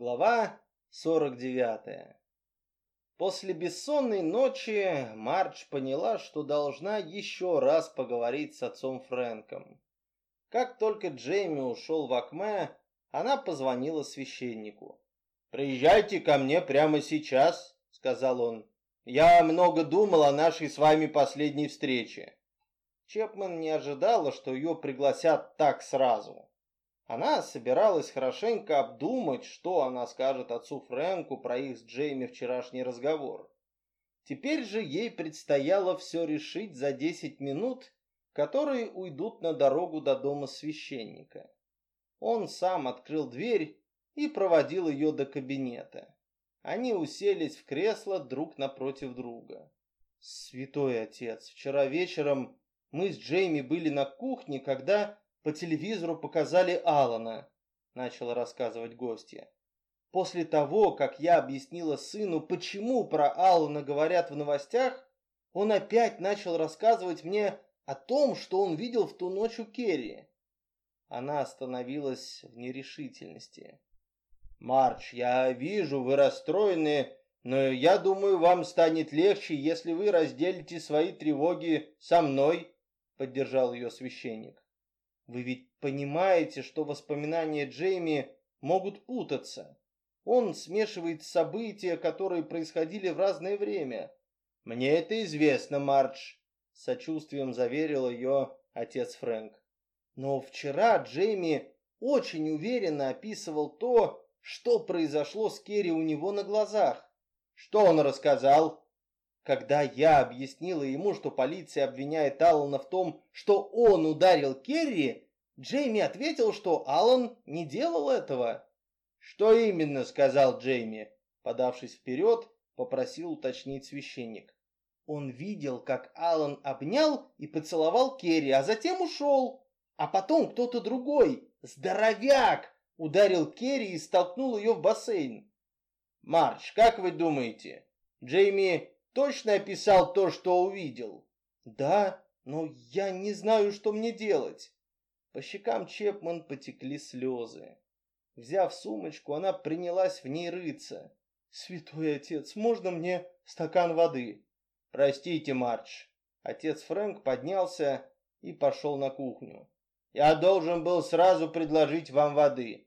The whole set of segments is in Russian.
Глава 49. После бессонной ночи Мардж поняла, что должна еще раз поговорить с отцом Фрэнком. Как только Джейми ушел в Акме, она позвонила священнику. «Приезжайте ко мне прямо сейчас», — сказал он. «Я много думал о нашей с вами последней встрече». Чепман не ожидала, что ее пригласят так сразу. Она собиралась хорошенько обдумать, что она скажет отцу Фрэнку про их с Джейми вчерашний разговор. Теперь же ей предстояло все решить за десять минут, которые уйдут на дорогу до дома священника. Он сам открыл дверь и проводил ее до кабинета. Они уселись в кресло друг напротив друга. «Святой отец, вчера вечером мы с Джейми были на кухне, когда по телевизору показали Алана, начала рассказывать гостья. После того, как я объяснила сыну, почему про Алана говорят в новостях, он опять начал рассказывать мне о том, что он видел в ту ночь у Керри. Она остановилась в нерешительности. «Марч, я вижу, вы расстроены, но я думаю, вам станет легче, если вы разделите свои тревоги со мной», — поддержал ее священник. Вы ведь понимаете, что воспоминания Джейми могут путаться. Он смешивает события, которые происходили в разное время. Мне это известно, Мардж, сочувствием заверил ее отец Фрэнк. Но вчера Джейми очень уверенно описывал то, что произошло с Керри у него на глазах. Что он рассказал? Когда я объяснила ему, что полиция обвиняет Алана в том, что он ударил Керри, Джейми ответил, что Алан не делал этого. «Что именно?» — сказал Джейми. Подавшись вперед, попросил уточнить священник. Он видел, как Алан обнял и поцеловал Керри, а затем ушел. А потом кто-то другой, здоровяк, ударил Керри и столкнул ее в бассейн. «Марч, как вы думаете, Джейми точно описал то, что увидел? Да, но я не знаю, что мне делать. По щекам Чепман потекли слезы. Взяв сумочку, она принялась в ней рыться. «Святой отец, можно мне стакан воды?» «Простите, Мардж». Отец Фрэнк поднялся и пошел на кухню. «Я должен был сразу предложить вам воды».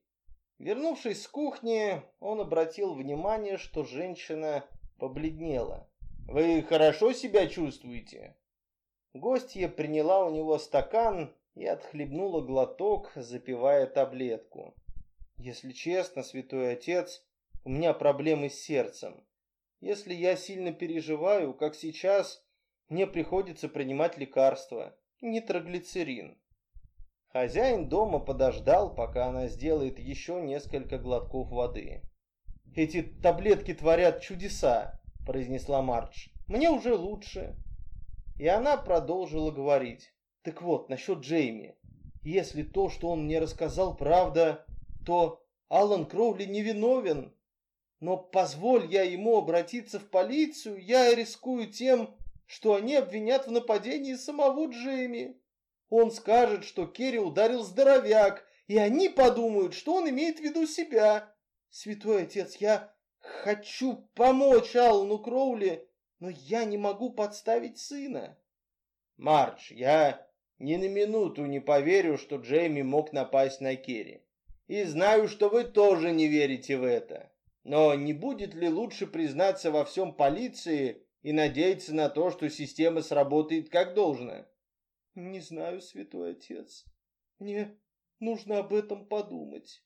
Вернувшись с кухни, он обратил внимание, что женщина побледнела. «Вы хорошо себя чувствуете?» Гостья приняла у него стакан и отхлебнула глоток, запивая таблетку. «Если честно, святой отец, у меня проблемы с сердцем. Если я сильно переживаю, как сейчас, мне приходится принимать лекарства, нитроглицерин». Хозяин дома подождал, пока она сделает еще несколько глотков воды. «Эти таблетки творят чудеса», – произнесла Мардж. «Мне уже лучше». И она продолжила говорить. Так вот, насчет Джейми. Если то, что он мне рассказал, правда, то Алан Кроули невиновен. Но позволь я ему обратиться в полицию, я рискую тем, что они обвинят в нападении самого Джейми. Он скажет, что Керри ударил здоровяк, и они подумают, что он имеет в виду себя. Святой отец, я хочу помочь Аллану Кроули, но я не могу подставить сына. Марч, я ни на минуту не поверю, что Джейми мог напасть на Керри. И знаю, что вы тоже не верите в это. Но не будет ли лучше признаться во всем полиции и надеяться на то, что система сработает как должно? Не знаю, святой отец. Мне нужно об этом подумать.